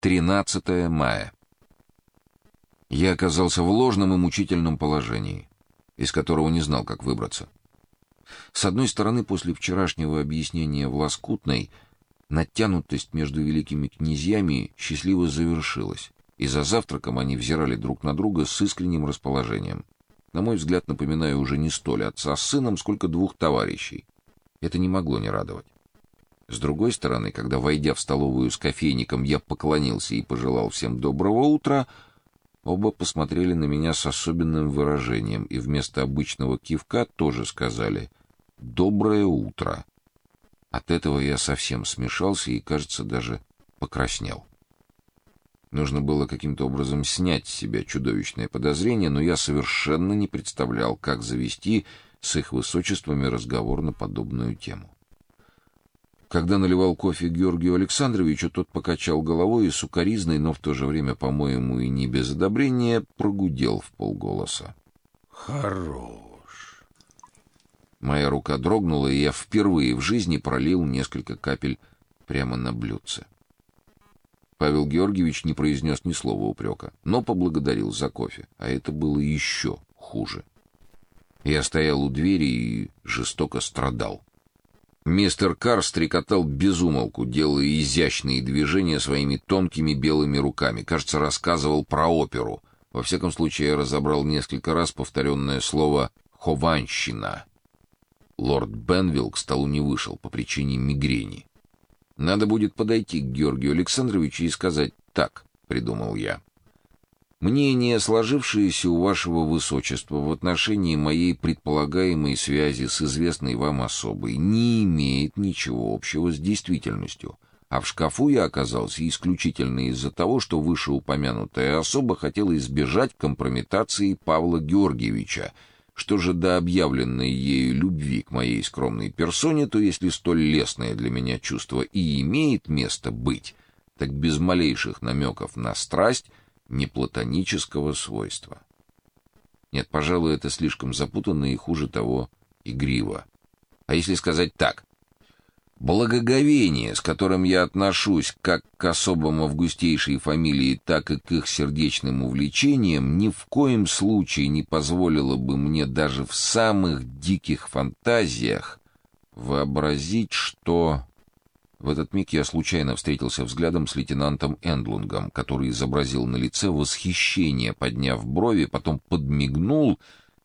13 мая. Я оказался в ложном и мучительном положении, из которого не знал, как выбраться. С одной стороны, после вчерашнего объяснения в Лоскутной натянутость между великими князьями счастливо завершилась, и за завтраком они взирали друг на друга с искренним расположением. На мой взгляд, напоминаю уже не столь отца с сыном, сколько двух товарищей. Это не могло не радовать. С другой стороны, когда, войдя в столовую с кофейником, я поклонился и пожелал всем доброго утра, оба посмотрели на меня с особенным выражением и вместо обычного кивка тоже сказали «доброе утро». От этого я совсем смешался и, кажется, даже покраснел. Нужно было каким-то образом снять с себя чудовищное подозрение, но я совершенно не представлял, как завести с их высочествами разговор на подобную тему. Когда наливал кофе Георгию Александровичу, тот покачал головой и сукоризной, но в то же время, по-моему, и не без одобрения, прогудел в полголоса. Хорош. Моя рука дрогнула, и я впервые в жизни пролил несколько капель прямо на блюдце. Павел Георгиевич не произнес ни слова упрека, но поблагодарил за кофе, а это было еще хуже. Я стоял у двери и жестоко страдал. Мистер Карр стрекотал без умолку, делая изящные движения своими тонкими белыми руками. Кажется, рассказывал про оперу. Во всяком случае, я разобрал несколько раз повторенное слово «хованщина». Лорд Бенвилл к столу не вышел по причине мигрени. Надо будет подойти к Георгию Александровичу и сказать «так», — придумал я. Мнение, сложившееся у вашего высочества в отношении моей предполагаемой связи с известной вам особой, не имеет ничего общего с действительностью, а в шкафу я оказался исключительно из-за того, что вышеупомянутая особа хотела избежать компрометации Павла Георгиевича. Что же до объявленной ею любви к моей скромной персоне, то если столь лестное для меня чувство и имеет место быть, так без малейших намеков на страсть — не платонического свойства. Нет, пожалуй, это слишком запутанно и хуже того, игриво. А если сказать так: благоговение, с которым я отношусь как к особам августейшей фамилии, так и к их сердечным увлечениям, ни в коем случае не позволило бы мне даже в самых диких фантазиях вообразить, что в этот миг я случайно встретился взглядом с лейтенантом Эндлунгом, который изобразил на лице восхищение, подняв брови, потом подмигнул,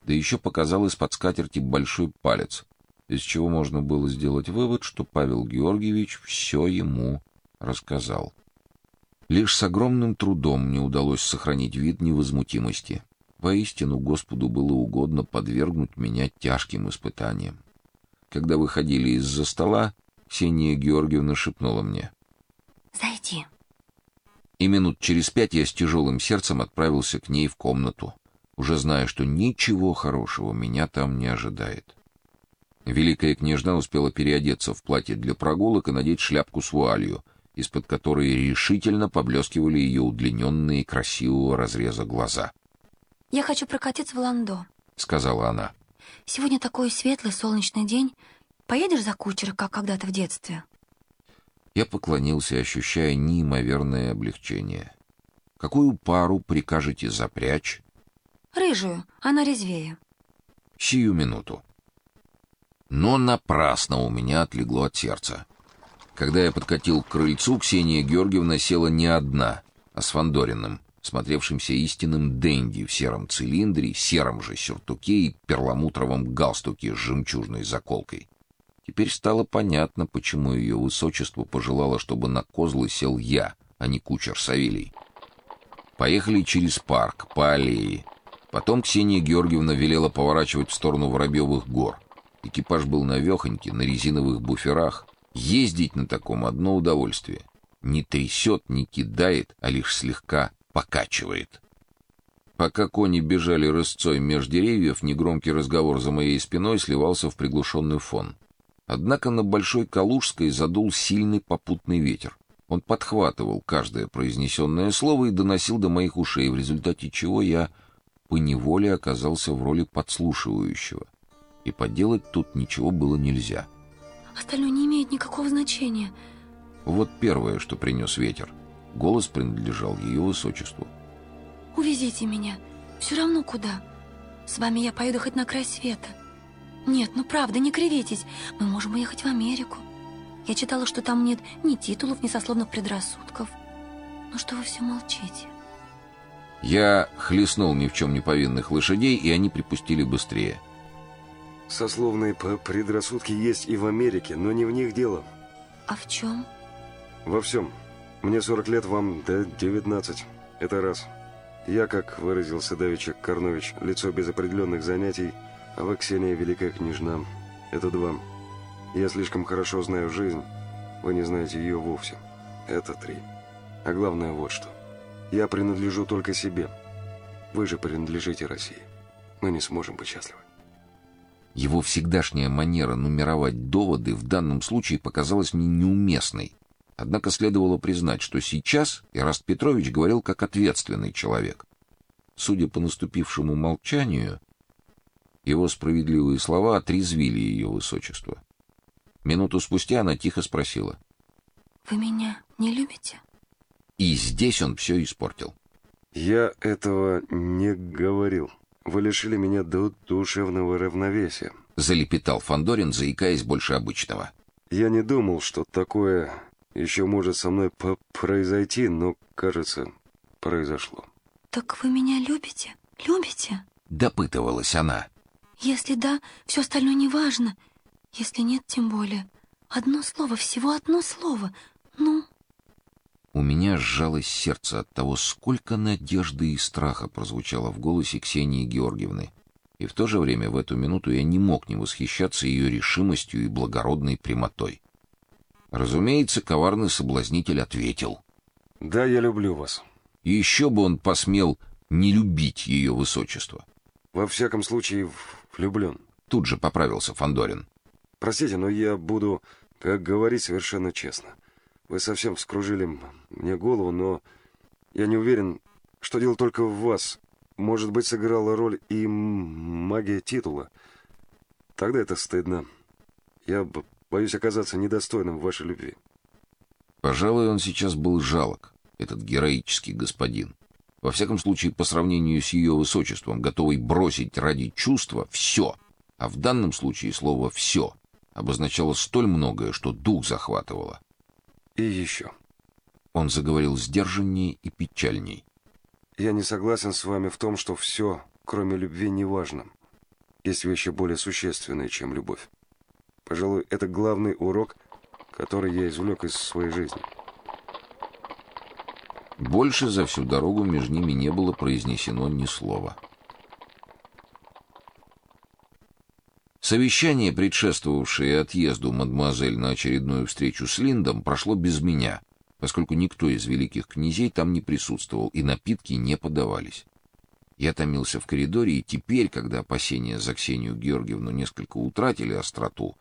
да еще показал из-под скатерти большой палец, из чего можно было сделать вывод, что Павел Георгиевич все ему рассказал. Лишь с огромным трудом мне удалось сохранить вид невозмутимости. Воистину Господу было угодно подвергнуть меня тяжким испытаниям. Когда выходили из-за стола, Ксения Георгиевна шепнула мне: "Зайди". И минут через пять я с тяжелым сердцем отправился к ней в комнату, уже зная, что ничего хорошего меня там не ожидает. Великая княжна успела переодеться в платье для прогулок и надеть шляпку с вуалью, из-под которой решительно поблескивали ее удлиненные красивого разреза глаза. "Я хочу прокатиться в Ландо", сказала она. "Сегодня такой светлый солнечный день, Поедешь за кучера, как когда-то в детстве?» Я поклонился, ощущая неимоверное облегчение. «Какую пару прикажете запрячь?» «Рыжую, она резвее». «Сию минуту». Но напрасно у меня отлегло от сердца. Когда я подкатил к крыльцу, Ксения Георгиевна села не одна, а с Фандориным, смотревшимся истинным денди в сером цилиндре, сером же сюртуке и перламутровом галстуке с жемчужной заколкой. Теперь стало понятно, почему ее высочество пожелало, чтобы на козлы сел я, а не кучер Савелий. Поехали через парк, по аллее. Потом Ксения Георгиевна велела поворачивать в сторону Воробьевых гор. Экипаж был навехонький, на резиновых буферах. Ездить на таком одно удовольствие. Не трясет, не кидает, а лишь слегка покачивает. Пока кони бежали рысцой меж деревьев, негромкий разговор за моей спиной сливался в приглушенный фон. Однако на Большой Калужской задул сильный попутный ветер. Он подхватывал каждое произнесенное слово и доносил до моих ушей, в результате чего я поневоле оказался в роли подслушивающего. И поделать тут ничего было нельзя. Остальное не имеет никакого значения. Вот первое, что принес ветер. Голос принадлежал ее высочеству. Увезите меня. Все равно куда. С вами я поеду хоть на край света. Нет, ну правда, не кривитесь. Мы можем уехать в Америку. Я читала, что там нет ни титулов, ни сословных предрассудков. Ну что вы все молчите? Я хлестнул ни в чем не повинных лошадей, и они припустили быстрее. Сословные предрассудки есть и в Америке, но не в них дело. А в чем? Во всем. Мне 40 лет, вам до 19. Это раз. Я, как выразился Давича Корнович, лицо без определенных занятий, вы, Ксения, великая княжна. Это два. Я слишком хорошо знаю жизнь, вы не знаете ее вовсе. Это три. А главное вот что. Я принадлежу только себе. Вы же принадлежите России. Мы не сможем быть счастливы. Его всегдашняя манера нумеровать доводы в данном случае показалась мне неуместной. Однако следовало признать, что сейчас Ираст Петрович говорил как ответственный человек. Судя по наступившему молчанию, его справедливые слова отрезвили ее высочество. Минуту спустя она тихо спросила: "Вы меня не любите?" И здесь он все испортил. Я этого не говорил. Вы лишили меня душевного равновесия, залепетал Фандорин, заикаясь больше обычного. Я не думал, что такое еще может со мной произойти, но, кажется, произошло. Так вы меня любите? Любите? допытывалась она. Если да, все остальное не важно. Если нет, тем более. Одно слово, всего одно слово. Ну, у меня сжалось сердце от того, сколько надежды и страха прозвучало в голосе Ксении Георгиевны. И в то же время в эту минуту я не мог не восхищаться ее решимостью и благородной прямотой. Разумеется, коварный соблазнитель ответил: "Да, я люблю вас". И еще бы он посмел не любить ее высочество. Во всяком случае, влюблен. Тут же поправился Фандорин. Простите, но я буду, как говорить, совершенно честно. Вы совсем вскружили мне голову, но я не уверен, что дело только в вас. Может быть, сыграла роль и магия титула. Тогда это стыдно. Я боюсь оказаться недостойным вашей любви. Пожалуй, он сейчас был жалок, этот героический господин. Во всяком случае, по сравнению с ее высочеством, готовый бросить ради чувства все, а в данном случае слово все обозначало столь многое, что дух захватывало. И еще. Он заговорил сдержаннее и печальней. Я не согласен с вами в том, что все, кроме любви, не важно. Есть вещи более существенные, чем любовь. Пожалуй, это главный урок, который я извлек из своей жизни. Больше за всю дорогу между ними не было произнесено ни слова. Совещание, предшествовавшее отъезду мадемуазель на очередную встречу с Линдом, прошло без меня, поскольку никто из великих князей там не присутствовал и напитки не подавались. Я томился в коридоре, и теперь, когда опасения за Ксению Георгиевну несколько утратили остроту,